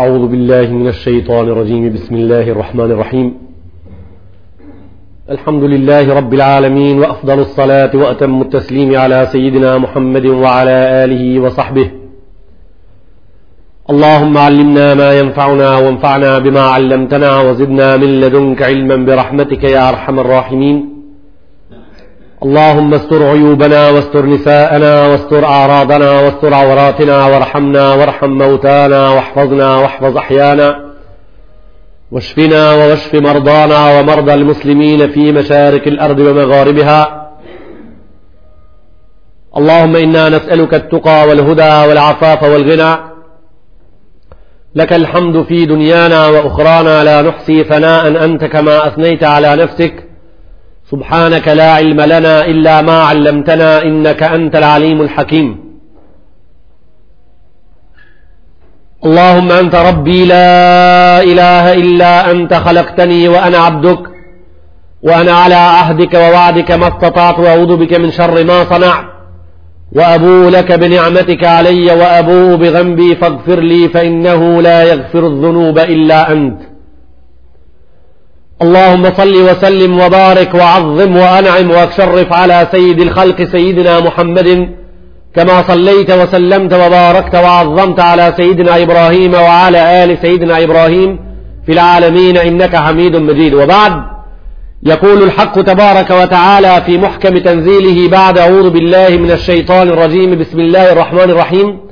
أعوذ بالله من الشيطان الرجيم بسم الله الرحمن الرحيم الحمد لله رب العالمين وأفضل الصلاة وأتم التسليم على سيدنا محمد وعلى آله وصحبه اللهم علمنا ما ينفعنا وانفعنا بما علمتنا وزدنا من لدنك علما برحمتك يا أرحم الراحمين اللهم استر عيوبنا واستر نساءنا واستر أعراضنا واستر عوراتنا وارحمنا وارحم موتانا واحفظنا واحفظ أحيانا واشفنا واشف مرضانا ومرضى المسلمين في مشارق الأرض ومغاربها اللهم إنا نسألك التقى والهدى والعفاف والغنى لك الحمد في دنيانا وأخرانا لا نحصي ثناء أنت كما أثنيت على نفسك سبحانك لا علم لنا إلا ما علمتنا إنك أنت العليم الحكيم اللهم أنت ربي لا إله إلا أنت خلقتني وأنا عبدك وأنا على عهدك ووعدك ما استطعت وأعوذ بك من شر ما صنعت وأبو لك بنعمتك علي وأبو بذنبي فاغفر لي فإنه لا يغفر الذنوب إلا أنت اللهم صل وسلم وبارك وعظم وأنعم واشرف على سيد الخلق سيدنا محمد كما صليت وسلمت وباركت وعظمت على سيدنا إبراهيم وعلى آل سيدنا إبراهيم في العالمين إنك حميد مجيد وبعد يقول الحق تبارك وتعالى في محكم تنزيله بعد أعوذ بالله من الشيطان الرجيم بسم الله الرحمن الرحيم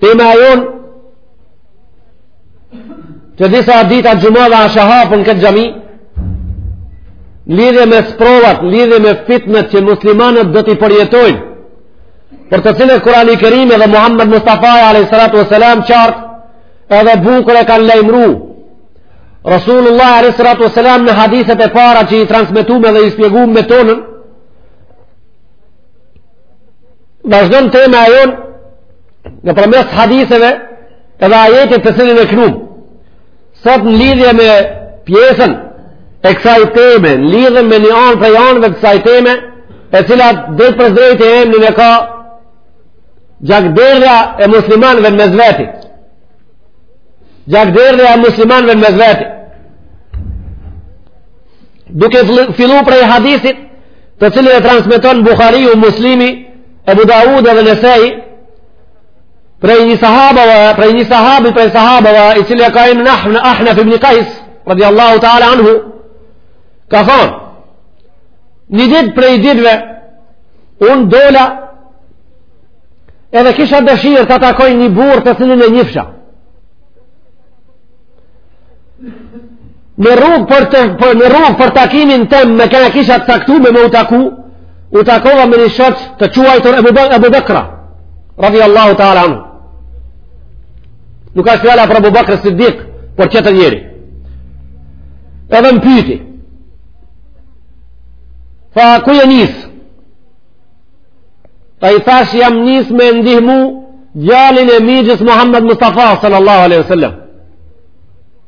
Tema jonë që disa ditë xhumave asht hap në këtë xhami, n'lidhje me sprovat, n'lidhje me fitnet që muslimanët do t'i përjetojnë, për të cilat Kurani Kerim edhe Muhammed Mustafa a.s. qartë, edhe bukur e kanë lajmru. Rasulullah a.s. në hadithet e para që i transmetum edhe i spjegum me tonën, vazhdon tema e jonë, nëpërmes haditheve edhe ajetit të cilin e knum sot në lidhje me pjesën e kësaj teme në lidhje me një anë prej anëve kësaj teme e cila drejtpërsëdrejti emnin e ka gjakderdhja e muslimanve në mes veti gjakderdhja e muslimanve në mes veti duke fillu prej hadithit të cilin e transmeton Buhariu Muslimi Ebu Dawud edhe Nesai, prej një sahabëve, prej një sahabit prej sahabëve, i cili e ka emnin Ahnaf ibn Kajs, radiallahu ta'ala anhu, ka thonë, një ditë prej ditëve, unë dola, edhe kisha dëshirë ta takoj një burrë të cilin e njifsha. Në rrugë për të për në rrugë për takimin tem me kanë kisha të caktume me u taku, u takova me një shoq të quajtur Abu Bakra radhiyallahu ta'ala anhu. Nuk asht fjala për Abu Bakr Siddiq, por tjetër njeri. Edhe më pyeti. Tha ku je nis? Tha i thash jam nis me ndihmu djalin e mixhës Muhammed Mustafa sallallahu alaihi wasallam.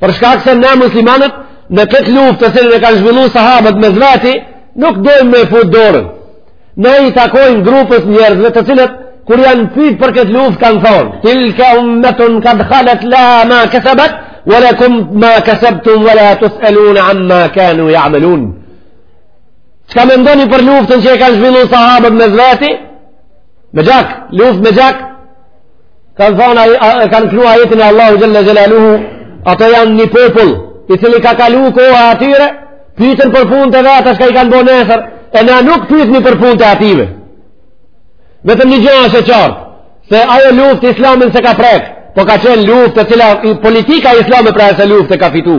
Për shkak se ne muslimanët në këtë luftë të cilën e kanë zhvillu sahabët mes veti, nuk dojmë me fut dorën. Ne i takojmë grupës njerëzve të cilët kur janë pyet për këtë luftë kanë thonë: "Tilka ummatun qad khalat la ma kasabat wa lakum ma kasabtum wa la tusalun amma kanu ya'malun." Çka mendoni për luftën që e kanë zhvillu sahabët mes veti? Me gjak, luftë me gjak, kanë thanë e kanë knu ajetin e Allahu Xhelle Xhelaluhu ato janë një popull i cili ka kalu koha e atyre pyten për punët e veta çka i kanë bo nesër e na nuk pytemi për punët e atyve vetëm një gja është e qartë se ajo luftë islamin s'e ka prek po ka qenë luftë e cila politika islame prej asaj lufte ka fitu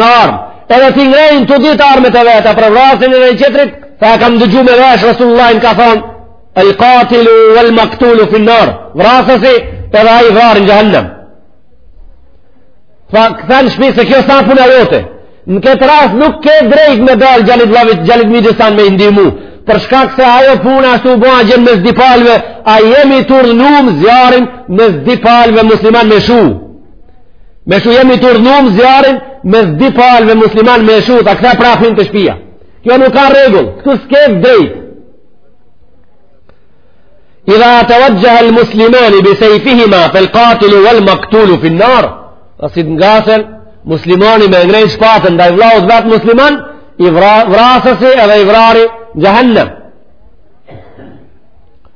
Nar, edhe t'i ngrejnë të dytë armët e veta për vrasjen e njëri-tjetrit, tha e kam dëgju me vesh, Rasulullah na ka thonë, el katilu vel maktulu fin nar, vrasësi, edhe ai i vrarë në xhehenem. Tha kthe në shpi se kjo s'a punë e jote, në këtë rast nuk ke drejt me dalë djalit vllavit, djalit mixhës tan me i ndihmu, për shkak se ajo punë ashtu u bo xheng mes dy palve, a jemi t'urdhnum zjarrin mes dy palve musliman me shu. Me shu jemi të urdhnum zjarrin mes dy palve musliman me shu tha kthe prap te shpia. Kjo nuk ka rregull, këtu s'ke drejt. Idha tawajjah al-musliman bi sayfihima fal-qatil wal-maqtul fi an-nar. Si t'ngasen muslimani me ngrejt shpatën ndaj vllaut vet musliman, i vrasësi edhe i vrari në xhehenem.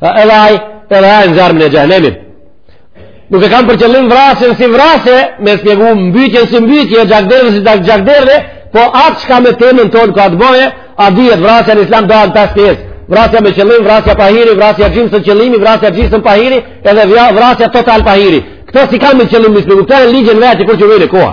Edhe ai, edhe ai në zjarmin e xhehenemit. Nuk e kam për qëllim vrasjen si vrasje, me spjegu mbytjen si mbytje, gjakderdhjen si gjakderdhje, po atë që ka me temën tonë ka të bojë, a dihet vrasja në islam dahet në 5 pjesë. Vrasja me qëllim, vrasja pahiri, vrasja gjysmë qëllimi, vrasja gjysmë pahiri, edhe vrasja total pahiri. Këto s'i kam me qëllim në islam, këto e ligjën vetë i kur t'i vjen koha.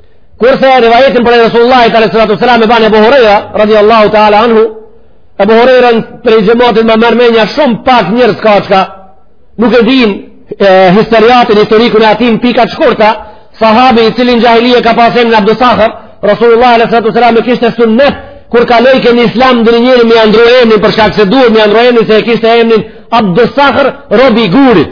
Kurse rivajetin prej Resulullahit alejhi salatu selam e ban Ebu Hurejra, radi Allahu ta'ala anhu, Ebu Hurejran prej xhematit ma merr menja shumë pak njerëz ka çka nuk e din historiatin, historikun e atij n'pika të shkurta, sahabi i cili n'xhahilije ka pas emnin Abdu Sakhar, Resulullah alejhi salatu selam e kishte sunnet, kur kalojke në islam ndonjëri me ia ndrru emnin, për shkak se duhet me ia ndrru emnin, se e kishte emnin Abdu Sakhar, robi i gurit.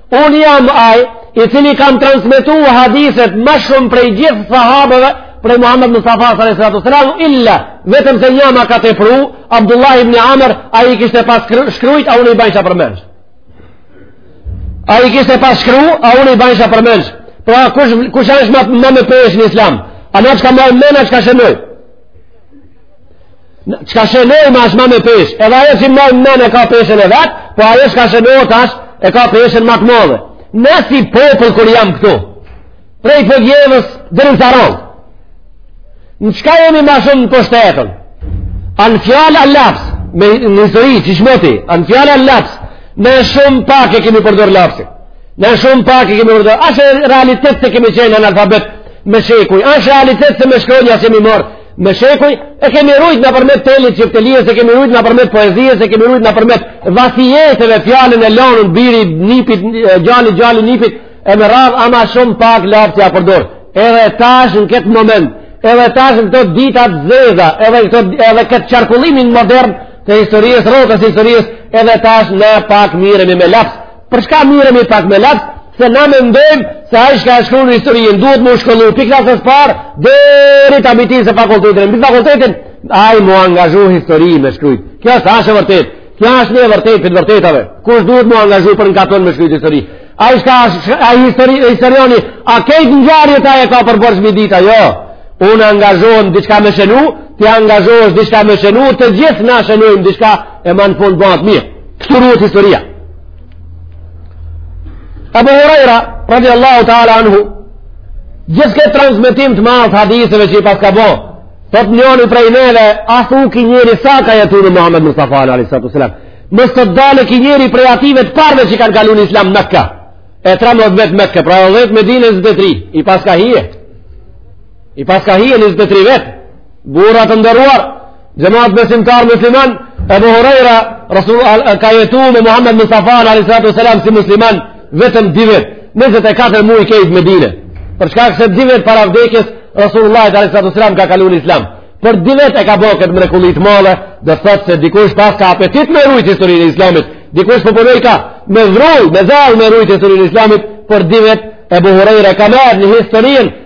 Unë jam ai, i cili kam transmetu hadithet ma shumë prej gjithë sahabëve, prej Muhammed Mustafa s.a.s. illa, vetëm se një ma ka tepru, Abdullah ibn Amr, ai kishte pas shkrujt, a unë i bajsha përmendsh. Ai i kishte pas shkru, a unë i bajsha përmendsh. Pra, kush, kush është ma, ma me peshë në islam? A çka maj n'men a çka shënoj? Çka shënoj ma është ma me peshë, edhe ajo që maj n'men e ka peshën e vet, po ajo çka shënohet e ka peshën ma të modhe. Ne si popull kër jam këtu, prej Preshevës deri në Tiranë, në çka jemi ma shumë t'mbështetun? A në fjalë a laps, me në histori qysh moti, a në fjalë a laps, ne shumë pak e kemi përdor lapsin, ne shumë pak e kemi përdor, ashtë realitet se kemi qenë analfabet me shekuj, ashtë realitet se me shkronja s'jemi morë, Me shekuj, e kemi rujt nëpërmjet telit çiftelisë, e kemi rujt nëpërmjet poezisë, e kemi rujt nëpërmjet vasijeteve fjalën e lonën, biri, nipit, djalit, djali nipit, e me radhë ama shumë pak laps a përdor. Edhe tash në këtë moment, edhe tash në këto ditë t'zeza, edhe, këto, edhe këtë qarkullimin modern të historisë, rrotës të historisë, edhe tash na pak mirremi me laps. Për çka mirremi pak me laps, se na mendojmë se ai çka shkrun historinë, duhet m'u shkollu, pej klasës parë, deri ta bitin fakultetin, në fakultetin, ai m'u angazhu histori me shkrujt. Kjo është ashtu vërtet, kjo është një vërtetë prej të vërtetave, kush duhet m'u angazhu pra enkas me shkrujt histori. Ai çka, ai histori, ai historiani, a krejt ngjarjet e ka për borxh me i dit, jo. Unë angazhohem diçka me shenu, ti angazhohesh diçka me shenu, të gjithë na shenujmë diçka e ma në fund bahet mirë. Këtu ruhet historia. Ebu Hurejra, radiallahu ta'ala anhu, gjithë këtë transmitim të madh të haditheve që i paska bo, thotë njoni prej neve, a thu ki njeri sa ka jetu me Muhammed Mustafanë A.S. Më thotë dale ki njeri prej atyne të parve që kanë kalu në Islam Mekë. E tremdhetë vjet Meka pra e dhetë Medinë e njëzet e tri, i paska hije. I paska hije njëzet e tri vjet, burra të nderuar, Xhemat besimtar musliman, Ebu Hurejra ka jetu me Muhammed Mustafanë alejhi salatu ve selam si musliman vetëm dy vjet, 24 muj krejt Medine. Për shkak se dy vjet para vdekjes, Resulullahit alejhi salatu ve selam ka kalu në islam. Për dy vjet e ka bo këtë mrekulli t'madhe do thotë se dikush paska apetit me rujt historinë e islamit, dikush po punojka me vrull, me zell me rujt historinë e islamit, për dy vjet Ebu Hurejra ka mrri në historinë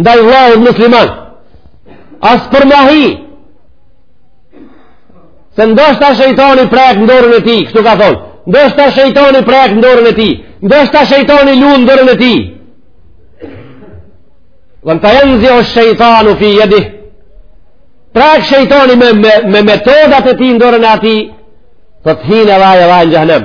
ndaj vëllaut musliman as për mahi se ndoshta shejtani prek dorën e tij kështu ka thonë ndoshta shejtani prek dorën e tij ndoshta shejtani lun dorën e tij dhe thotë jenziu shejtanu fi jedihi prek shejtani me, me, me metodat e tij dorën e atij thotë hin edhe aj edhe aj në xhehnem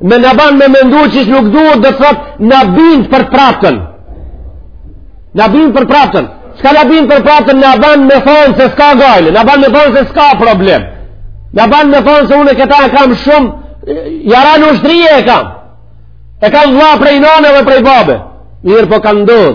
Me na ban me mendu qysh nuk duhet do thotë na bind për t'prapten. Na bind për t'prapten. Çka na bind për t'prapten na ban me thonë se s'ka gajle. Na ban me thonë se s'ka problem. Na ban me thonë se unë këta e kam shumë, jaran ushtrie e kam. E kam vla prej nane dhe prej babe. Mirëpo kanë ndodhë.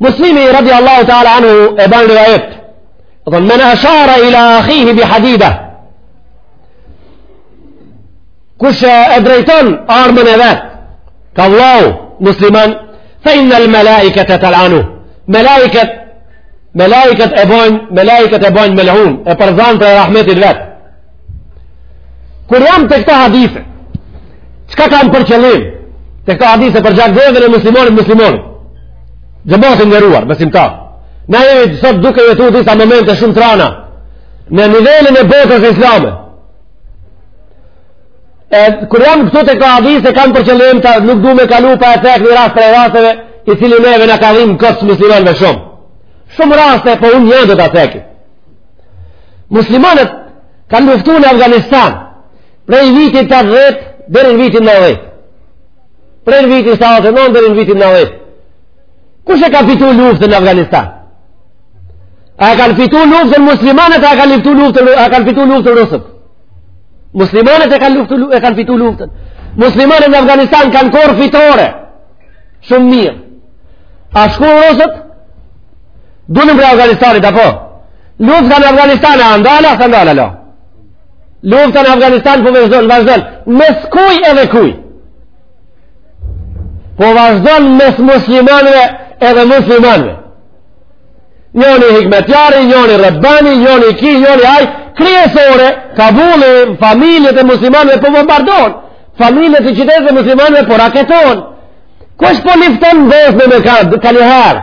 مسلمي رضي الله تعالى عنه ابان روايت من اشار الى اخيه بحديده كش ادريتون ارمن ذات كالله مسلما فان الملائكه تلعنه ملائكه ملائكه ابوين ملائكه ابوين ملعون ابرزان في رحمه الله Kur jam te këta hadithe, çka kam për qëllim? Te këta hadithe për gjakderdhjen e muslimanit muslimanit. Xhemat i nderuar, besimtarë. Na jemi sot duke jetu disa momente shumë t'rana në nivelin e botës islame. E, kur jam këtu te këta hadithe, kam për qëllim që nuk du me kalu pa e cek një rast prej rasteve, i cili neve na ka dhimt si muslimanëve shumë. Shumë raste, po unë një do ta ceki. Muslimanët kanë luftu në Afganistan prej vitit tetëdhetë deri në vitin nëntëdhetë. Prej vitit tetëdhetë deri në vitin nëntëdhetë. Kush e ka fitu luftën në Afganistan? A e kanë fitu luftën muslimanët, a e kanë fitu luftën, a e kanë fitu luftën rusët? Muslimanët e kanë luftu, e kanë fitu luftën. Muslimanët në Afganistan kanë korr fitore. Shumë mirë. Tash kur rusët dulën prej Afganistanit, apo? Lufta në Afganistan, a ndal a s'a ndal? Jo. Lufta në Afganistan, po vazhdon, vazhdon, mes kuj edhe kuj. Po vazhdojnë mes muslimanve edhe muslimanve. Njoni Hikmetjari, njoni Rabbani, njoni ki, njoni aj, kryesore, Kabuli, familjet e muslimanve po bombardohen. Familjet e qytetet e muslimanve po raketohen. Kush po lifton vëzme me ka, ka një herë?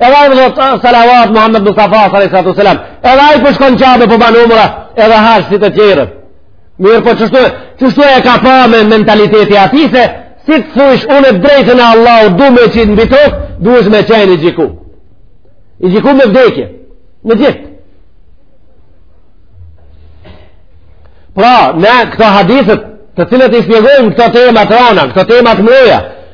Edhe ai po thot salavat Muhammed Mustafa sallallahu alaihi Edhe ai po shkon Qabe po ban umra, edhe haxh si të tjerët. Mirëpo qështu, qështu e ka pa me mentalitet të atij se si të thush unë të drejtën e Allahut du me e qit mbi tokë, duhet me qenë i gjiku. I gjiku me vdekje. Në gjithë. Pra, ne këto hadithët të cilat i shpjegojmë këto tema të rana, këto tema të mdhaja,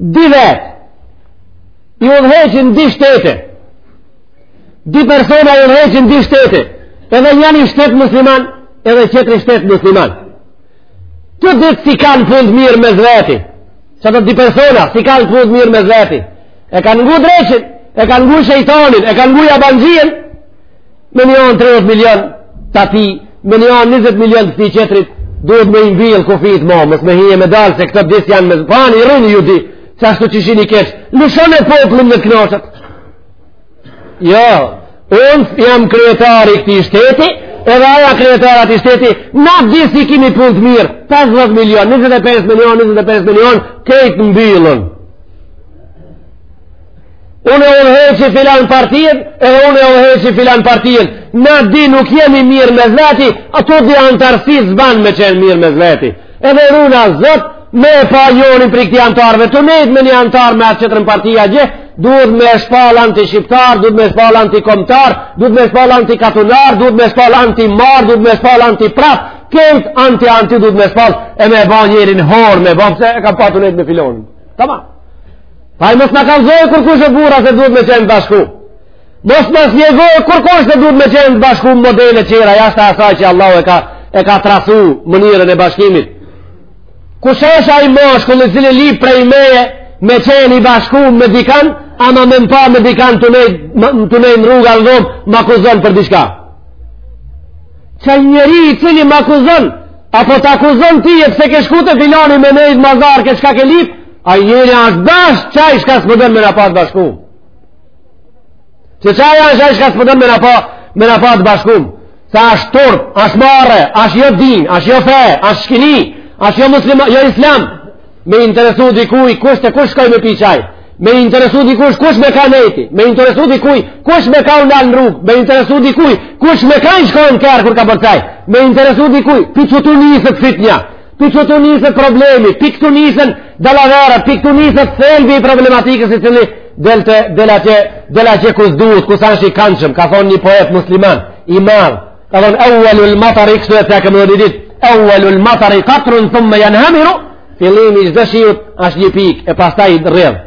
Di vetë, i udhëheqin di shtete, di persona i udhëheqin di shtete, edhe njani shtet musliman, edhe qetri shtet musliman. Të ditë s'i kanë punët mirë mes veti, qata di persona, s'i kanë punët mirë mes veti, e kanë ngu dreqin, e kanë ngu shejtonin, e kanë ngu jabanxhinë, me një anë 30 milion të ati, me një anë 20 milion të këti qetrit, duhet me i mbillë kufit ma, mos me hi e me dalë, se këta di s'janë mes veti, pa rrini ju di, ashtu qysh jini keq, lëshone popllin le të knaqet. Jo, unë jam kryetar i këti shteti, edhe ai a kryetar i ati shteti, na di s'i kimi punët mirë, 50 milion, 25 milion, 25 milion, krejt mbillen. Unë e udhëheqi filan partien, edhe unë e udhëheqi filan partien. Na di nuk jemi mirë mes veti, ato di antarësi s'ban me qenë mirë mes veti. Edhe runa Zot, me e pa njonin prej këti antarëve, tu nejtë me një antarë me atë qetrën partia gjë, duhet me shpall anti-shqiptar, duhet me shpall anti-komtar, duhet me shpall anti-katunar, duhet me shpall anti-marë, duhet me shpall anti-prap, krejt anti-anti duhet me shpall, e me ba njerin horë, me ba pse e ka pa tu nejtë me filonin. Tamam. Pa i mos na kallëzojë kurrkush e burra se duhet me qenë bashkë. Mos na shenjëzojë kurrkush se duhet me qenë bashkë në modele tjera, jashtë asaj që Allah e ka, e ka trasu mënyrën e bashkimit. Kush është ai mashkull i cili lyp prej meje me qenë bashkë me dikan, ama me m'pa me dikan tu nejtë në rrugë a në dhomë, m'akuzon për diçka. Qaj njeri i cili m'akuzon, apo t'akuzon ty e pse ke shku te filani me nejtë n'pazar, e çka ke lypë, Ai njeri ashtë bash qaj çka s'po don me na pa t'bashkum. Se qaj ashtë qaj çka s'po don me na pa, me na pa t'bashkum. Se ashtë turp, ashtë marre, ashtë jo din, ashtë jo fe, ashtë shkini, ashtë jo musliman, jo islam. Me interesu dikuj, kush te kush shkoi me pi çaj. Me interesu dikuj, kush me kan nejti. Me interesu dikuj, kush me kan u nal në rrugë. Me interesu dikuj, kush me kan shkon kërkur ka bo çaj. Me interesu dikuj, pi qitu niset fitnja. Pi këtu niset problemi, pi këtu nisen dallaveret, pi këtu niset thelbi i problematikës i cili del të del atje, del atje ku s'duhet, ku s'ashtë i kandshëm, ka thonë një poet musliman, i madh, ka thonë, ewalul matari, kështu e të kemë dhe një ditë, ewalul matari, katrun thumma janhamiru, fillimi i çdo shiut, është një pikë, e pastaj rrjedh.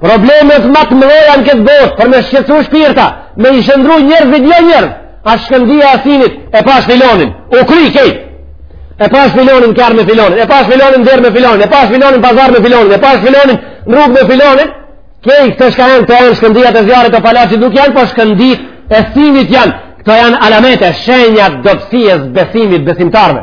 Problemet më të mëdha në këtë botë për me shqetësu shpirta, me i shëndërru njerëzit në jo njerëz. Ashtë shkëndija e asinit e pashë filonin, u kry krejt. E pashë filonin n'kerr me filonin, e pashë filonin n'derë me filonin, e pashë filonin n'pazar me filonin, e pashë filonin n'rrugë me filonin. Krejt këto çka janë, këto janë shkëndija të zjarrit të palacit nuk janë, po shkëndija e asinit janë. Këto janë alamete, shenjat, dobësisë, besimit, besimtarëve.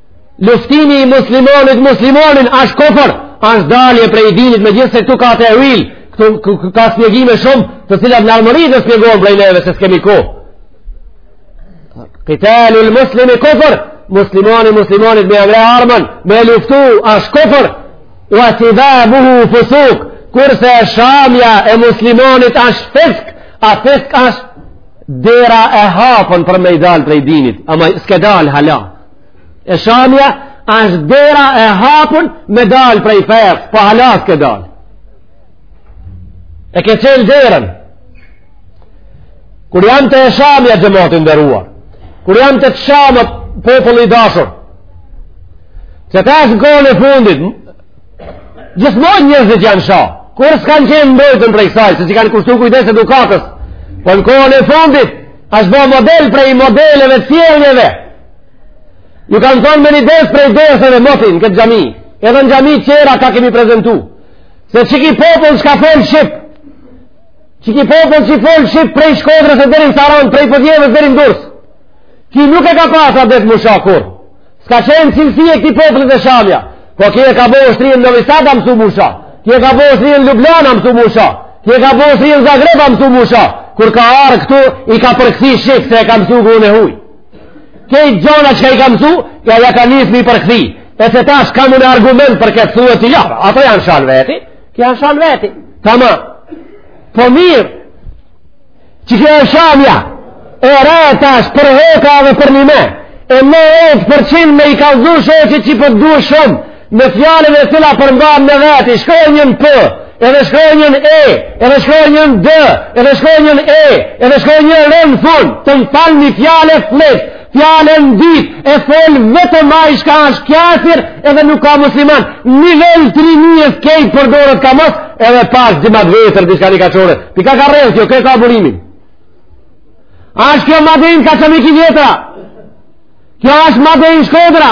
Luftimi i muslimonit muslimonin është kufër, është dalje prej dinit, megjithëse këtu ka tewil, këtu ka shpjegime shumë, të cilat në armëri të shpjegohen prej neve se s'kemi kohë. Kitalul muslimi kufër, muslimoni muslimonit me ia ngre armën, me luftu është kufër, wa sibabuhu fusuk, kurse shamja e muslimonit është fisk, a fisk është dera e hapun për me dalë prej dinit, ama s'ke dalë hala. e shamja është dera e hapun me dalë prej fesë po hala s'ke dalë e ke çelë derën kur jam te shamja xhemat i nderuar kur jam te të shamet popull i dashur qeta është n'kohën e fundit gjithmonë njerëzit janë sha kurrë s'kanë qenë mbrojtun prej kësaj se s'i kanë kushtu kujdes edukatës po në kohën e fundit Ashtë bo model prej modeleve të sjelljeve. Ju kam thonë me një ders prej derseve moti n'këtë xhami. Edhe në xhami tjera ka kemi prezentu. Se qiky popull çka folë shqip. Qiky popull që folë shqip prej Shkodrës e deri n'Sarandë, prej Podujevës deri n'Durrës. Ky nuk e ka pasë adet m'u sha kurrë. S'ka qenë cilësi e këtij popullit e shamja. Po ky e ka bo ushtrinë në visat, a msu me sha. Ky e ka bo ushtrinë në Lublanë, a msu me sha. Ky e ka bo ushtrinë në Zagreb, a msu me sha. Kur ka ardhë këtu, i ka përkthy shqip, se e ka mësu gjuhën e huj. Krejt gjonat çka i ka mësu, ja ja ka nisë m'i përkthy. E se tash kam unë argument për këtë thua të jafë. Ata janë sha n'veti, kje janë sha n'veti. Tama, po mirë, Që kjo e shamja, e re tash për hoka edhe përnime, e në ejtë për qinë me i kallzu shoqit që po t'du shumë, me fjalën e cila përmban në veti, shkronjën p, edhe shkronjën e, edhe shkronjën d, edhe shkronjën e, edhe shkronjën r në fund, të më falni, fjalë e flliqt, Fjalë e ndytë, e folë vetëm ai çka është kjafir edhe nuk ka musliman. Nivel të rinisë krejt përdoret ka mos edhe pas gjimat vetëm diçka një ka qore. Pi kah ka rrjedhë kjo, ku e ka burimin. Ashtë kjo made in Kaçaniki vjetër. Kjo ashtë made in Shkodra.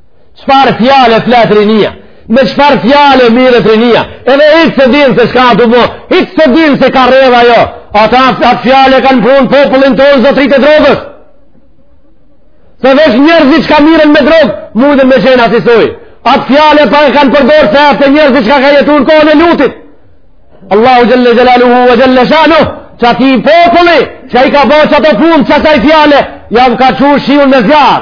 Çfarë fjalë flet rinia? Me çfarë fjalë mirret rinia? Edhe hiç s'e din se çka do të hiç s'e din se ka rrjedh ajo. Ata atë fjalë kanë prunë popullin tonë zotrit e drogës. Se veç njerëzit çka mirren me drogë, mundën me qenë asisoj. Atë fjalë pa e kanë përdorë se ata njerëzit çka kanë jetu në kohën e Lutit. Allahu xhelle xhelaluhu e xhelle shanuhu, qatij populli, që i ka bo qato punë, qasaj fjale, jau ka çu shiun me zjarr.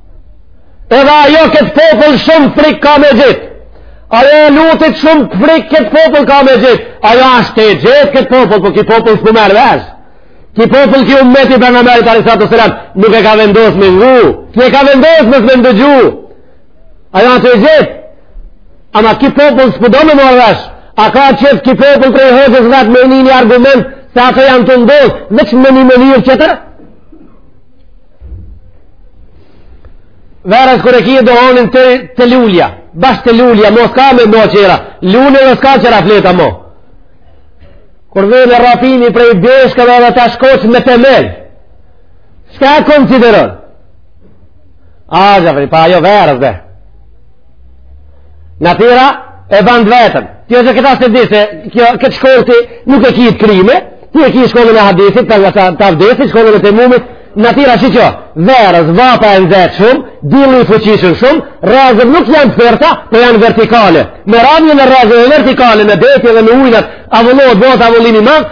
Edhe ajo këtë popull shumë frik ka me gjetë. Ajo e Lutit shumë frik këtë popull ka me gjetë. Ajo ashtë tu e gjetë këtë popull, po ky popull s'po merr vesh. Ky popull ky ummeti i Pejgamberit alejhi salatu selam, nuk e ka vendosë me ngu. Ky e ka vendosë mos me ndëgju. Ajo ashtë tu e gjetë. Ama ky popull s'po do me marrë vesh. A ka qef ky popull për e hëgjës dhe atë me një një argument se ato janë tu ndodhë, veç me një mënyrë tjetër? Verës kur e ke duhanin te, te lulja, bash te lulja, mo s'ka me bo qera, lulja dhe s'ka qera fleta mo. Kur vjen e rapini prej bjeshke dhe ta shkoq me temel, çka konsideron. A, gjafri, pa jo verës dhe. Natyra e bën vetëm. Ti ose këta s'e din se kjo këtë shkollë ti nuk e ki t'kryme, ti e ki shkollën e hadithit, të të avdesit, shkollën e tejemumit, natyra shiko, verës, vapa e nxehtë shumë, dilli i fuqishëm shumë, rrezet nuk janë përta, por po janë vertikale. Me ramjen e rrezeve vertikale, në dete dhe në ujnat, avullohet, bohet avullim i madh,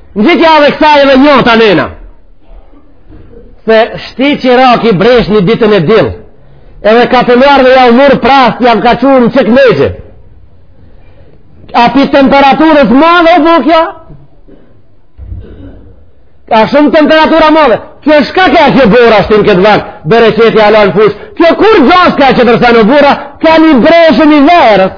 Në gjithë ja dhe kësaj edhe një të nëna, se si që ra ky breshni ditën e dill, edhe ka të mërë dhe ja u mërë prast, jam ka qurë në qëk meqë. A pi temperaturës madhe dhukja? A shumë temperatura madhe? Kjo shka a kjo bora shtin në këtë vakt, bereqeti ala në fushë? Kjo kur gjasë ka që tërsa në bora, ka një breshën i verës?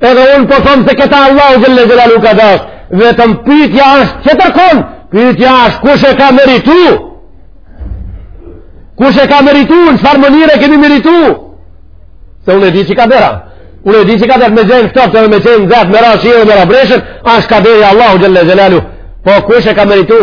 Edhe unë po thom se këta Allahu xhele xhelaluhu ka dasht, vetëm pytja është që tërkon, pytja është kush e ka meritu, kush e ka meritu, në çfarë mënyre kemi meritu, se unë e di që kader a, unë e di që kader a, me qenë ftoftë edhe me qenë nxetë, me ra shi, me ra breshën, është kaderi Allahu xhele xhelaluhu, po kush e ka meritu,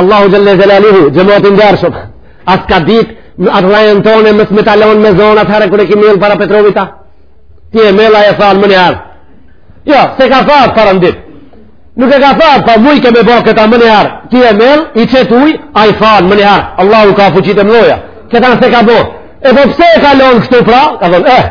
Allahu Xhele Xhelaluhu, xhemat i ndershëm, a s'ka dit, atë rajën tonë, mos me ta lon me zonat, herë kur e ki mjellë para Petrovita, ti e mjell, a e fal menjëherë. Jo, s'e ka falë para një dite. Nuk e ka falë, po mujke me bo këta menjëherë. Ti e mjell, i qet ujë, ai fal menjëherë. Allahu ka fuqi të mdhaja. Këta nëse ka bo. E po pse e ka lonë kështu pra? Ka thonë, eh,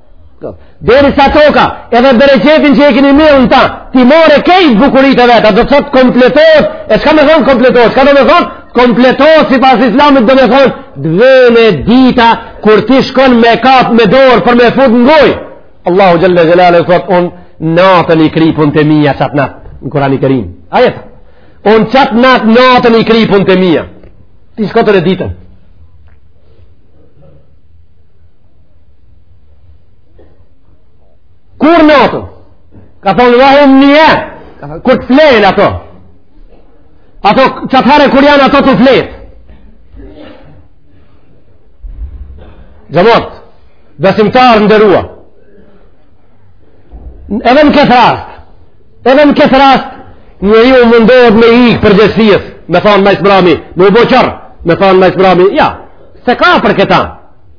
Derisa toka, edhe bereqetin që e keni mjell në ta, t'i merr krejt bukuritë e veta, do të thotë kompletohet, e shka me thonë kompletohet, shka do me thonë, kompletohet sipas islamit do me thonë, vjen dita, kur ti shkon me kap me dorë për me fut në gojë. Allahu Xhele Xhelaluhu thotë, unë natën i kry punët e mija qatë natë, në Kurani Kerim. Ajetë, unë qatë natë natën i kry punët e mija, ti shkotër e ditën. Kur natën? Ka thonë, ve hum naimun, kur të flejnë ato. Ato, qatëherë kur janë ato tu flejt. Xhemat, besimtarë të nderuar. Edhe në këtë rast, edhe në këtë rast, njeriu mundohet me i ik përgjegjësisë, me thonë ma së mbrami, me u bo qorr, me thonë ma së mbrami, ja, se ka për këta,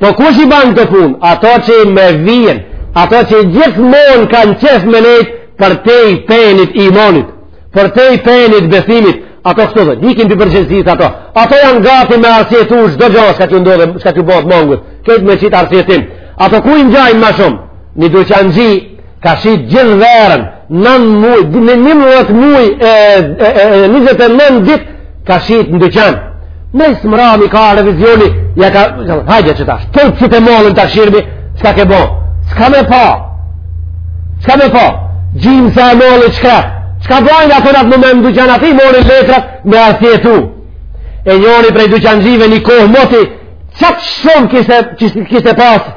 Po kush i ban këto punë? Ato që i me vijen, ato që gjithmonë kanë qef me nejt përtej penit imanit, përtej penit besimit, ato kështu edhe ikin përgjegjësisë ato. Ato janë gati me arsyetu çdo gjo shka që ndodh, shka që bëhet mongut, krejt me qitë arsyetim. Ato kujt i ngjajnë ma shumë? Një dyqanxhi, ka shit gjithë verën nën muj njëmbëdhet muj e, e, e, e njëzet e nën dit ka shit n'dyqan më s'mrami ka revizioni ja ka hajde që tash këtë qite mallin të shirbi çka ke bo çka me pa çka me pa gjymsa e mallit çka çka bojnë ato në atë moment në dyqan ato i marrin letrat me arsyetu e njoni prej dyqanxhive një kohë moti qatë shumë kishte, kishte, kishte pasë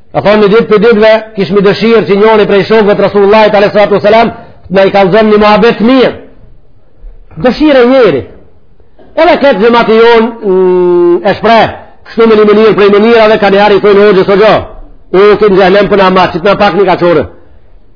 Ka thonë një ditë prej ditëve, kishim dëshirë që njoni prej shokëve të Rasulullahit alejhi salatu wasalam, të na i kallëzon një muhabet të mirë. Dëshirë e njerit. Edhe këtë xhemati jonë mm, e shpreh, kështu me një mënyrë prej mënyrave, kanjëherë i thojnë hoxhës o gjo. U këtë në gjehlem për në amat, qitna pak një kaqore.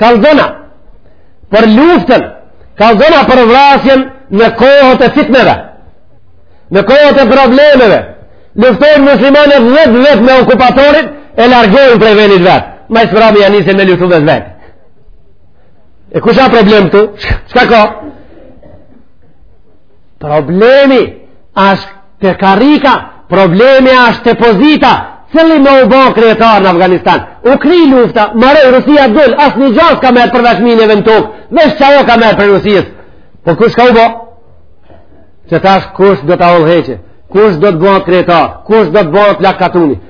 kallzona për luftën, kallzona për vrasjen në kohët e fitneve, në kohët e problemeve, luftojnë muslimanët vetë vetë me okupatorët e largojnë prej venit vet. Ma së mrami ja nisin me luftu mes veti. E ku asht problemi këtu? Çka ka? Problemi ashtë Te karrika, problemi ashtë te pozita, cili me u bo kryetar në Afganistan. U kry lufta, maroi, Rusia dul, asnjë gja s'ka met përveç minave në tokë, veç qajo ka met prej Rusisë. Po çka ka u bo? Qe tash kush do ta udhëheqë, kush do të bohet kryetar, kush do të bohet plak katuni.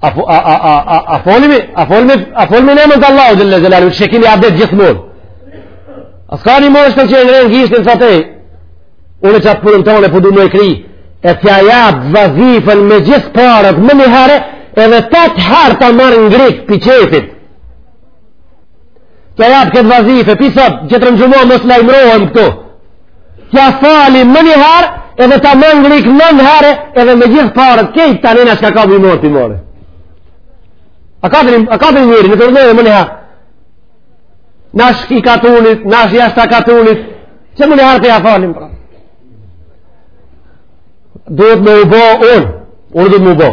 A po a a a a a folmi, a folmi, a folmi n'emën t'Allahut xhele xhelaluhu, ç'e keni adet gjithmonë. A s'ka ni mashkull që e ngre gishtin, thotë. Unë qat punën tonë po du me kry. E t'ia jap vazifën me gjithë paret menjëherë edhe qatëherë ta marr ngryk piçetit. T'ia jap këtë vazife, prej sot, gjithë në gjumë, mos lajmrohem këtu. T'ia fali menjëherë, edhe ta marr ngryk menjëherë, edhe me gjithë paret, krejt ta nëna që ka ka bëjmor të imore. A ka këtu një njeri, në të rëdojë menjëherë. Nash i katunit, nash jashta katunit, që menjëherë t'ia falim, pra. Duhet me u bo unë, unë duhet me u bo.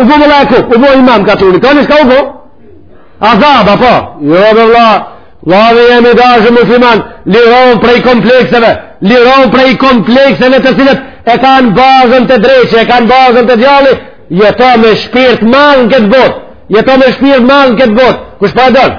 U bo mulla, e ku, u bo imam katuni, e çka u bo? Azab, apo? Jo, be vlla, vllavi jem i dashun musliman, lirohu prej komplekseve, lirohu prej komplekseve të cilat e kanë bazën te dreqi, e kanë bazën te djalli, jeto me shpirt madh në këtë botë, jeto me shpirt madh në këtë botë, kush po e don?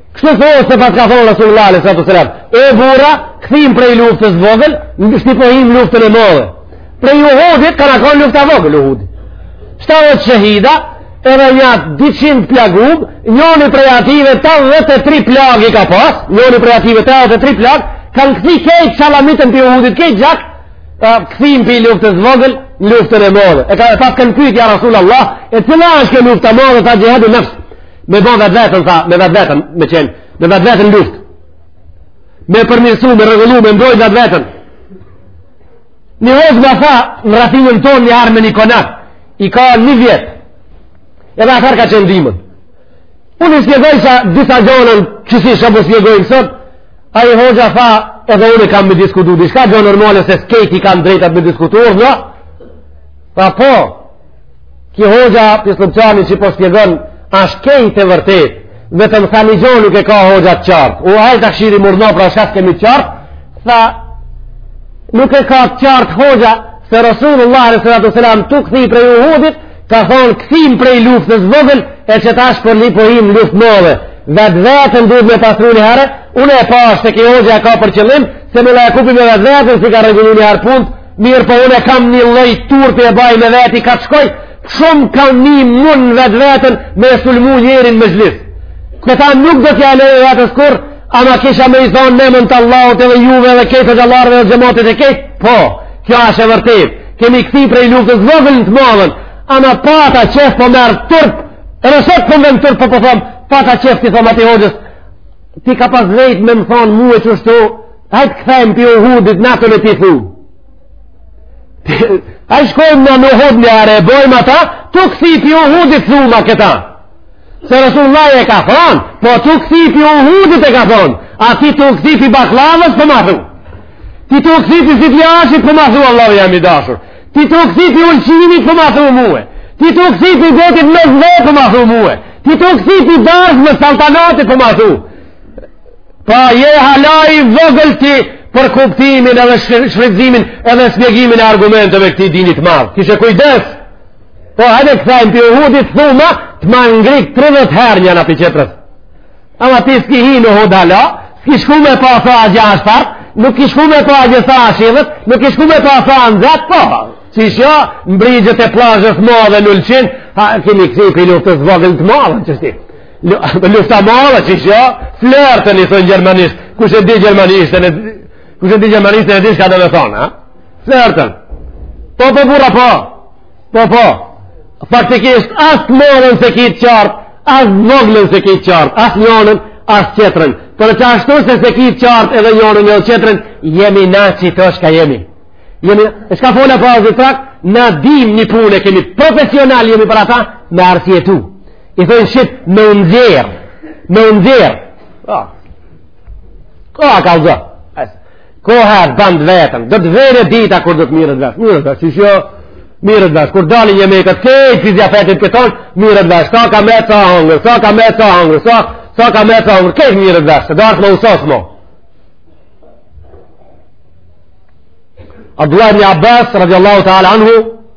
Kështu se ose pas ka thonë Rasulullah alayhi salatu wasalam, e burra, u kthym prej luftës vogël, nuk është po hym luftën e madhe. Prej Uhudit kanë qenë lufta vogël Uhudit. 70 shehida, edhe një 200 plagum, njëri prej atyne 83 plagë ka pas, njëri prej atyne 83 plagë, kanë kthy krejt çalamitën te Uhudit, krejt gjak, u kthym prej luftës vogël, luftën e madhe. E ka pas kanë pyet ja Rasulullah, e cila është kjo lufta e madhe? Tha xhihadu nefs. Me bo vetë vetën, tha, me vetë vetën, me qenë, me vetë vetën luftë. Me përmirësu, me rregullu, me mbrojt vetë vetën. Një hoxhë më tha, në rafinën tonë një herë në një konak, i ka një vjet. Edhe atëherë ka qenë dimën. Unë i shpjegojsha disa gjona që si shumë shpjegojnë sot, ai hoxha tha edhe unë i kam me diskutu, diçka, gjo normale se s'krejt i kam drejtat me diskutu, orë, no? Pa po, Ki hoxha prej Lipjani që po spjegon, asht krejt e vërtet, vetëm tha një gjo nuk e ka hoxha të qartë. U hajtë a këshiri burno, pra shka s'kemi të qartë, tha nuk e ka të qartë hoxha, se Rasulullah s.a.s. tu kthy prej Uhudit, ka thonë kthehmi prej luftës vogël, e që tash po nisojmë luftë t'madhe. Vetë veten duhet me pasru një herë, unë e pashë që ky hoxha ka për qëllim, se me la e kupi me vetë veten s'i ka regullu një herë punët, Mirëpo unë e kam një lloj turpi e baj me veti ka të shkoj, shumë kam një mund në vetë veten me sulmu njerin n'mexhlis. Këta nuk do t'ja lejoj vetes kurrë, ama kisha me i thonë në emën të Allahut edhe juve dhe krejt të gjallëve dhe xhematit e krejt, po, kjo asht e vërtet, kemi kthy prej luftës vogël n'të madhen, ama pata qejf po m'vjen turp, valla po m'vjen turp po po thom, pata qejf t'i thom atij hoxhës, t'i ka pas venë me më thonë mue qështu, Hajt kthehmi prej Uhudit natën e ti thu. A shkojmë në në Uhud njëherë, bojmë ata, tu kthy pi Uhudit thuma këta. Se Resulullah e ka thonë, po tu kthy pi Uhudit e ka thonë, a ti tu kthy pi bakllavës po ma thu. Ti tu kthy pi sytlijashit po ma thu, vllau jem i dashur. Ti tu kthy pi Ulqinit po ma thu mue. Ti tu kthy pi gotit në zve po ma thu mue. Ti tu kthy pi darsmës me saltanate po ma thu. Pa po, je hala i vogël ti për kuptimin edhe shfrytëzimin edhe spjegimin e argumenteve këtij dini t'madh. Kije kujdes, po hajde kthehmi pi Uhudit thuma të ma ngrik 30 herë një në piqetrës. Ama ti s'ki hi në Uhud hala, s'ki shku me pa sa a gja është partë, nuk ki shku me pa atje sa shehidët, nuk ki shku me pa sa a në zetë, po, që shjo, n'brigjet e plazhës madhe n'Ulqin, ha, kemi kthy prej luftës vogël te madhja qështu. Lufta madhe qikjo, flerte një thënë gjermanisht, kush e di gjermanisht, kush e di gjermanisht e di shka don me thonë, ha? Flerte. Po, po, burra, po. Po, po. Faktikisht, as t'madhen s'e ki t'qartë, as t'voglën s'e ki t'qartë, as njonën, as tjetrën. Për që ashtu se s'e ki t'qartë edhe njonën e tjetrën, jemi na qeshtu shka jemi. Jemi, e shka fola pa po, zë trakë, na dim një punë e kemi profesional jemi për ata me arsyetu. i thënë shqip me unëzirë me unëzirë ka ah. ka ka zë ko ha ban t'veten do të vijë dita kur do të mirret vesh mirret vesh qikjo mirret vesh kur dalin jemekët krejt zijafetet këto mirret vesh sa ka me sa hangër sa ka me sa hangër sa, sa ka me sa hangër krejt mirret vesh se darës me usas mo Abdullah ibn Abbas radiallahu ta'ala anhu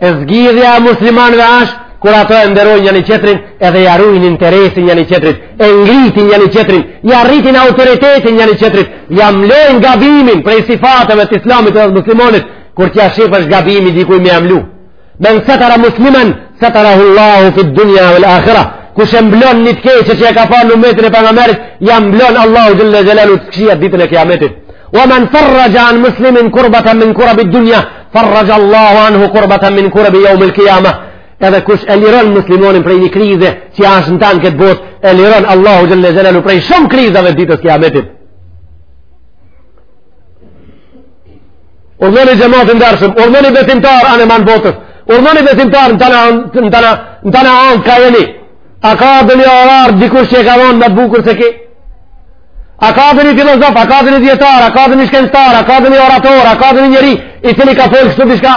E zgjidhja e muslimanëve është kur ato e nderojnë njëri tjetrin edhe ja ruajnë interesin njëri tjetrit, e ngritin njëri tjetrin, ja rritin autoritetin njëri tjetrit, ja mlojnë gabimin prej sifateve të Islamit dhe muslimanit kur t'ia shihësh gabimin dikuj me ja mlu. Men satara musliman satarahu Allahu fi dunya wal akhirah. Kush e mblon ni t'keqe që e ka pa në umetin e pejgamberit, ja mblon Allahu xhalla xhelalu të kqijat ditën e kiametit. Wa man farraja an muslimin kurbatan min kurabi dunya Farraj Allahu anhu kurbatan min kurabi jaumil kijama Edhe kush e liron muslimonin prej një krize Që ashtë në tanë këtë botë E liron Allahu xhelle xhelaluhu prej shumë krizave ditës kiametit Urdhnoni xhemat i ndershëm Urdhnoni besimtarë anë e manë botës Urdhnoni besimtarë në tana Në tana Në tana anë ka jeni A ka dhe një orar dikush që e ka thonë ma bukur se ki A ka dhe një filozof, a ka dhe një dijetar, a ka dhe një shkenctar, a ka dhe një orator, a ka dhe një njeri, i cili ka folë kështu diçka?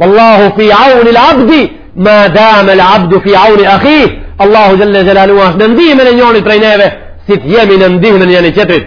Wallahu fi auni l'abdi, ma dame l'abdu fi auni akhi, Allahu xhelle xhelaluhu ashtë, në ndihmën e njonit prej neve, si të jemi në ndihmën e njëri tjetrit.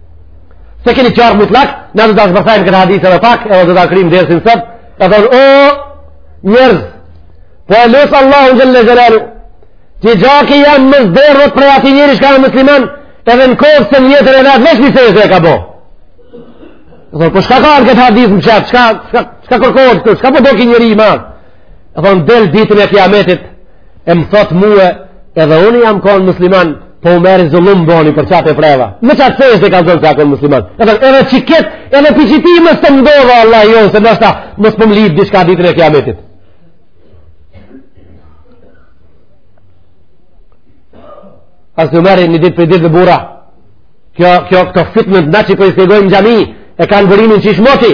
Se keni çare mutlak, na do ta zbërthejmë këtë hadith edhe pak, edhe do ta kryjmë dersin se po thonë, o, njerëz, po e lus Allahun xhelle xhelaluhu, që gjaki jem mos t'derdhet prej atij njeri shka në musliman, edhe në koftë se në jetën e vet, veç një sexhde ka bo. I thonë, po shka ka në këtë hadith më qëtë, shka, shka, shka kërkohet këtu, shka po do ki njeri i madh? e thonë del ditën e kiametit e më thot mue edhe unë jam konë musliman po Umeri zullum boni për qatë e preva me qatë se është e ka zonë se a kon musliman e thonë edhe qiket edhe për që ti më së të mdova Allah jo se nashta mos po m'lidh diçka ditën e kiametit asë në meri një ditë për ditë dhe burra kjo, kjo, këto fitnet na që për po i shpjegojmë n'xhami e kanë burimin qysh moti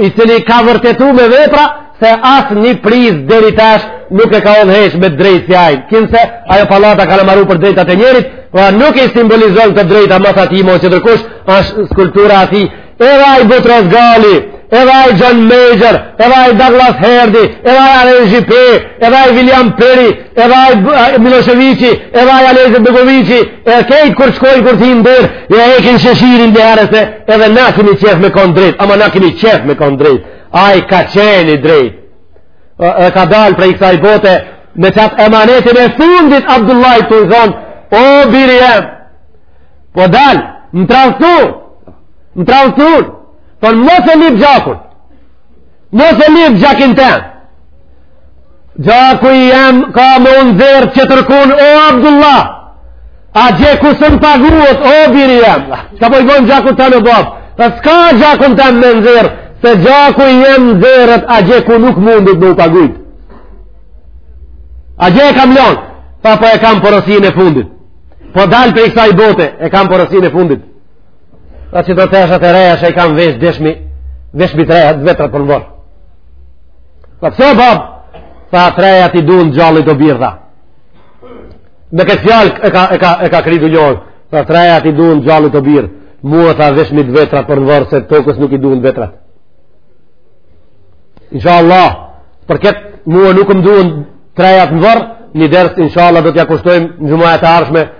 i cili ka vërtetu me vepra se asnjë prijës deri tash nuk e ka udhëheq me drejt si aj kinse ajo pallata ka në maru për drejtat e njerit pra nuk i simbolizon këto drejta ma s'atij mo që dërkush është skulptura e atij edhe aj Butros Gali edhe aj John Major edhe aj Douglas Herdi edhe aj Alen Zhype edhe aj William Perry edhe ai Milosheviqi, edhe ai Ali Izetbegoviqi, e kejt kur shkojnë kur t'hijnë n'derë, ja hekin sheshirin dhe herëse, edhe na kemi qef me kon drejt, ama na kemi qef me kon drejt. Ai ka qenë drejt. E ka dal prej kësaj bote me qat emanetin e fundit Abdullahit tu i thon, o biri jem. Po dal, më tradhtun. Më tradhtun. Po mos e lip gjakun. Mos e lip gjakin tem. Gjaku i jem ka me u nxjerrë tjetërkun o Abdullah Atje ku s'më paguhet o biri jem Qa po i bojmë gjakut tënd bab Tha s'ka gjakun tem me nxjerrë Se gjaku i jem nxjerret atje ku nuk mundet me u pagujt Atje e kam lon Tha po e kam porosinë e fundit Po dal prej kësaj bote e kam porosinë e fundit Tha qeto teshat e reja që i kam vesh deshmi Veshmi të vjetrat për vorr Tha, pse bab? Tha, t'rejat i duhen gjallit o bir, tha. Me këtë fjalë e ka, e ka, e ka kry dynjanë. Tha, t'rejat i duhen gjallit o bir. Mua tha, veshmi t'vjetrat për në vorr, se tokës nuk i duhen t'vjetrat. Insha Allah, për këtë mua nuk më duhen t'rejat në vorr, një ders, insha Allah, do t'ja kushtojmë në xhumajat e ardhshme,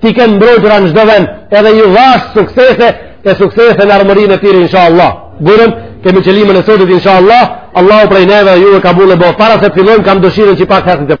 T'i ketë mbrojtura në çdo vend, edhe ju dhashtë suksese e suksese në ardhmërinë e tyre inshallah. Bujrum, kemi qelimen e sotit inshallah. Allahu prej neve e juve kabul e bëftë. Para se të fillojmë kam dëshirën që pak herë të